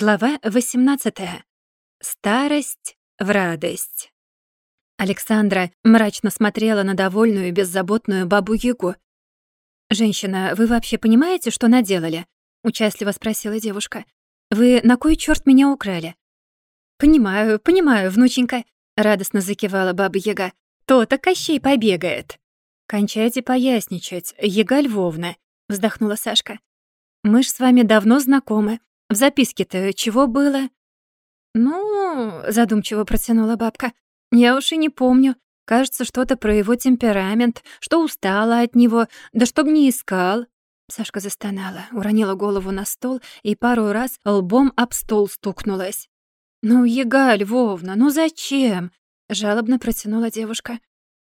Глава 18. Старость в радость. Александра мрачно смотрела на довольную и беззаботную бабу-ягу. «Женщина, вы вообще понимаете, что наделали?» — участливо спросила девушка. «Вы на кой чёрт меня украли?» «Понимаю, понимаю, внученька», — радостно закивала баба-яга. «То-то Кощей побегает». «Кончайте поясничать, яга Львовна», — вздохнула Сашка. «Мы ж с вами давно знакомы. В записке-то чего было?» «Ну...» — задумчиво протянула бабка. «Я уж и не помню. Кажется, что-то про его темперамент, что устала от него, да чтоб не искал». Сашка застонала, уронила голову на стол и пару раз лбом об стол стукнулась. «Ну, Ега Львовна, ну зачем?» — жалобно протянула девушка.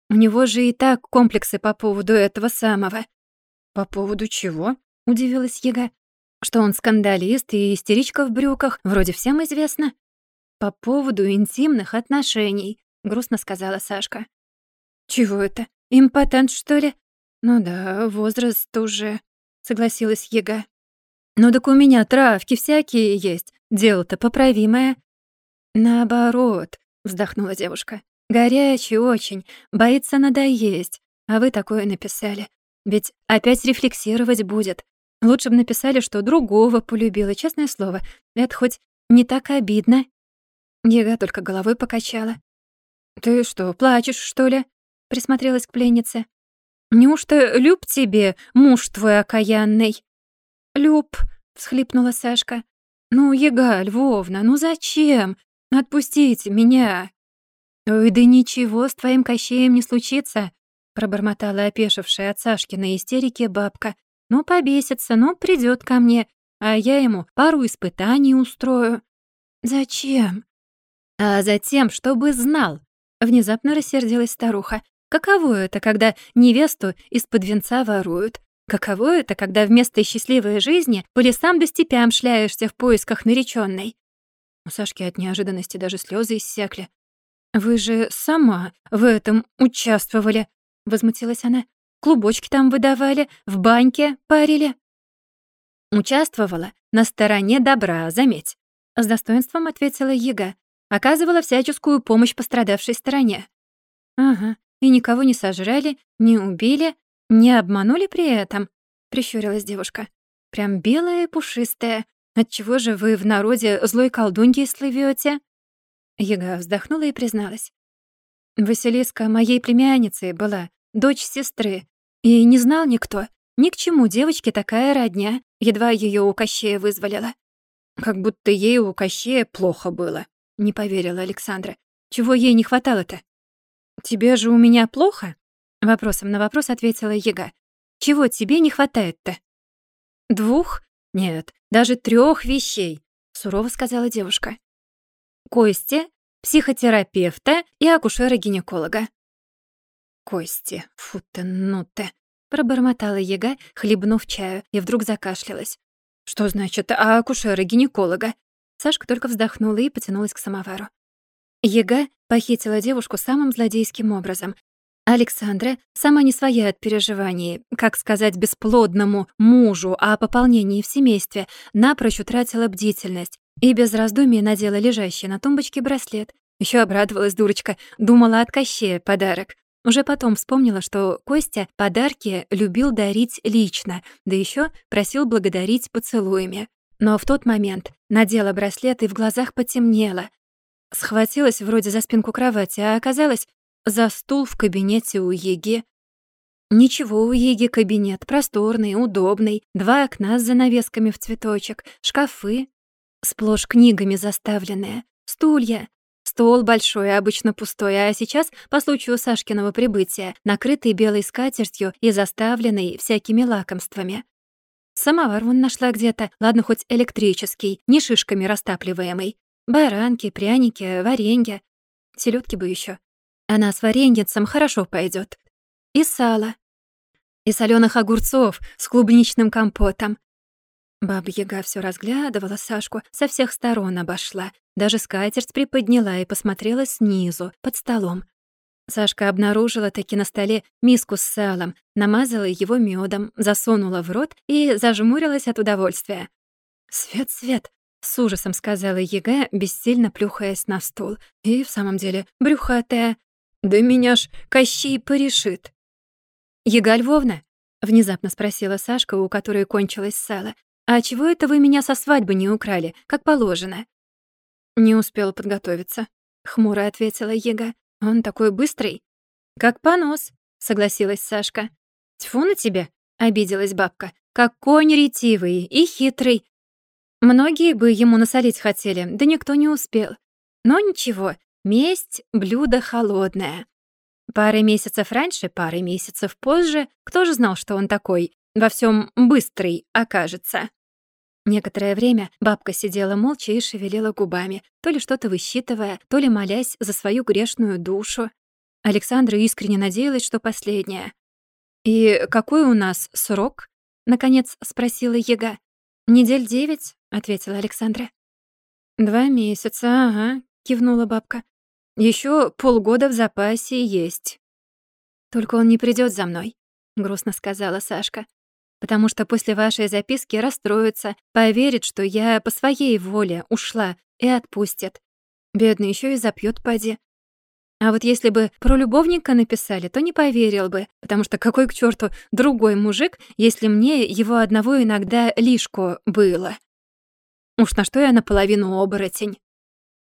«У него же и так комплексы по поводу этого самого». «По поводу чего?» — удивилась Ега. Что он скандалист и истеричка в брюках, вроде всем известно. По поводу интимных отношений, грустно сказала Сашка. Чего это? Импотент, что ли? Ну да, возраст уже, согласилась Ега. Ну так у меня травки всякие есть, дело-то поправимое. Наоборот, вздохнула девушка. Горячий очень, боится надоесть. А вы такое написали. Ведь опять рефлексировать будет. Лучше бы написали, что другого полюбила, честное слово. Это хоть не так обидно. Ега только головой покачала. «Ты что, плачешь, что ли?» — присмотрелась к пленнице. «Неужто люб тебе, муж твой окаянный?» «Люб», — всхлипнула Сашка. «Ну, Ега Львовна, ну зачем? Отпустите меня!» «Ой, да ничего с твоим Кощеем не случится», — пробормотала опешившая от Сашкиной истерики бабка, ну, побесится, ну, придёт ко мне, а я ему пару испытаний устрою. Зачем? А затем, чтобы знал. Внезапно рассердилась старуха. Каково это, когда невесту из-под венца воруют? Каково это, когда вместо счастливой жизни по лесам да степям шляешься в поисках наречённой? У Сашки от неожиданности даже слёзы иссякли. «Вы же сама в этом участвовали», — возмутилась она. Клубочки там выдавали, в баньке парили». «Участвовала на стороне добра, заметь», — с достоинством ответила Ега. «Оказывала всяческую помощь пострадавшей стороне». «Ага, и никого не сожрали, не убили, не обманули при этом», — прищурилась девушка. «Прям белая и пушистая. Отчего же вы в народе злой колдуньей слывёте?» Ега вздохнула и призналась. «Василиска моей племянницей была, дочь сестры, и не знал никто. Ни к чему девочке такая родня, едва её у Кощея вызволила. Как будто ей у Кощея плохо было, не поверила Александра. Чего ей не хватало-то? Тебе же у меня плохо? Вопросом на вопрос ответила Ега. Чего тебе не хватает-то? Двух? Нет, даже трёх вещей, сурово сказала девушка. Кости, психотерапевта и акушера-гинеколога. Кости, фу ты, ну ты. Пробормотала яга, хлебнув чаю, и вдруг закашлялась. «Что значит, а акушера-гинеколога?» Сашка только вздохнула и потянулась к самовару. Яга похитила девушку самым злодейским образом. Александра, сама не своя от переживаний, как сказать бесплодному мужу о пополнении в семействе, напрочь утратила бдительность и без раздумий надела лежащий на тумбочке браслет. Еще обрадовалась дурочка, думала от Кощея подарок. Уже потом вспомнила, что Костя подарки любил дарить лично, да еще просил благодарить поцелуями. Но в тот момент надела браслет и в глазах потемнело. Схватилась вроде за спинку кровати, а оказалось за стул в кабинете у Еги. Ничего у Еги кабинет, просторный, удобный, два окна с занавесками в цветочек, шкафы, сплошь книгами заставленные, стулья, Стол большой, обычно пустой, а сейчас, по случаю Сашкиного прибытия, накрытый белой скатертью и заставленный всякими лакомствами. Самовар вон нашла где-то, ладно, хоть электрический, не шишками растапливаемый. Баранки, пряники, варенье. Селедки бы еще. Она с вареньицем хорошо пойдет. И сало. И соленых огурцов с клубничным компотом. Баба-яга всё разглядывала Сашку, со всех сторон обошла, даже скатерть приподняла и посмотрела снизу, под столом. Сашка обнаружила таки на столе миску с салом, намазала его мёдом, засунула в рот и зажмурилась от удовольствия. «Свет-свет!» С ужасом сказала Ега, бессильно плюхаясь на стул. И в самом деле, брюхатая. Да меня ж Кощей порешит. Ега Львовна, внезапно спросила Сашка, у которой кончилось сало. А чего это вы меня со свадьбы не украли, как положено? Не успела подготовиться, хмуро ответила Ега. Он такой быстрый. Как понос, согласилась Сашка. Тьфу на тебя, обиделась бабка. Как конь ретивый и хитрый. Многие бы ему насолить хотели, да никто не успел. Но ничего, месть — блюдо холодное. Пары месяцев раньше, пары месяцев позже, кто же знал, что он такой, во всем быстрый окажется. Некоторое время бабка сидела молча и шевелила губами, то ли что-то высчитывая, то ли молясь за свою грешную душу. Александра искренне надеялась, что последняя. «И какой у нас срок?» — наконец спросила Ега. «Недель девять», — ответила Александра. «Два месяца, ага», — кивнула бабка. Еще полгода в запасе есть». «Только он не придет за мной», — грустно сказала Сашка. «Потому что после вашей записки расстроится, поверит, что я по своей воле ушла и отпустит. Бедный еще и запьет поди. А вот если бы про любовника написали, то не поверил бы, потому что какой к черту другой мужик, если мне его одного иногда лишку было. Уж на что я наполовину оборотень.